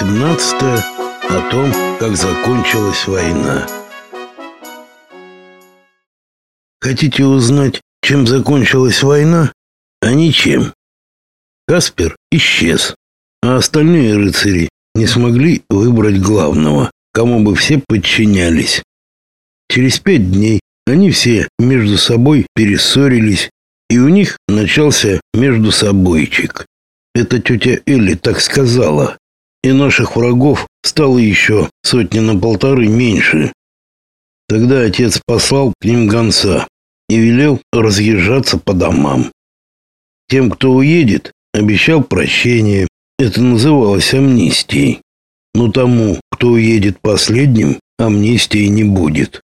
12 о том, как закончилась война. Хотите узнать, чем закончилась война? А ничем. Каспер исчез, а остальные рыцари не смогли выбрать главного, кому бы все подчинялись. Через пять дней они все между собой перессорились, и у них начался между собойчик. Это тетя Элли так сказала и наших врагов стало еще сотни на полторы меньше. Тогда отец послал к ним гонца и велел разъезжаться по домам. Тем, кто уедет, обещал прощение. Это называлось амнистией. Но тому, кто уедет последним, амнистии не будет.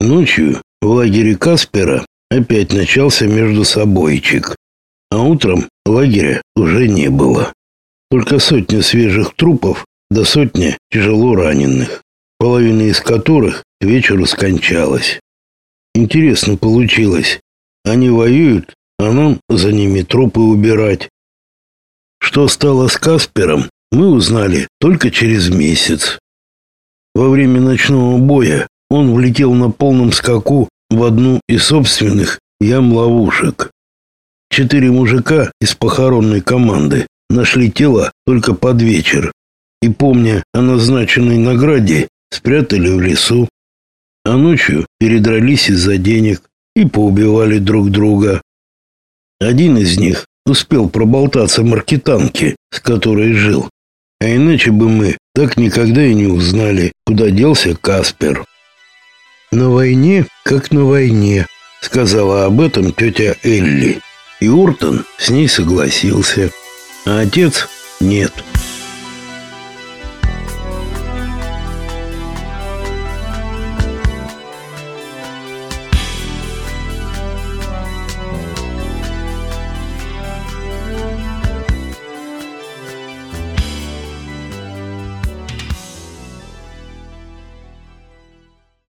Ночью в лагере Каспера опять начался между собойчик, а утром лагеря уже не было. Только сотня свежих трупов до сотни тяжело раненых, половина из которых к вечеру скончалась. Интересно получилось. Они воюют, а нам за ними трупы убирать. Что стало с Каспером, мы узнали только через месяц. Во время ночного боя он влетел на полном скаку в одну из собственных ям-ловушек. Четыре мужика из похоронной команды нашли тело только под вечер и, помня о назначенной награде, спрятали в лесу, а ночью передрались из-за денег и поубивали друг друга. Один из них успел проболтаться маркетанке, с которой жил, а иначе бы мы так никогда и не узнали, куда делся Каспер. «На войне, как на войне», — сказала об этом тетя Элли, и Уртон с ней согласился. А отец нет.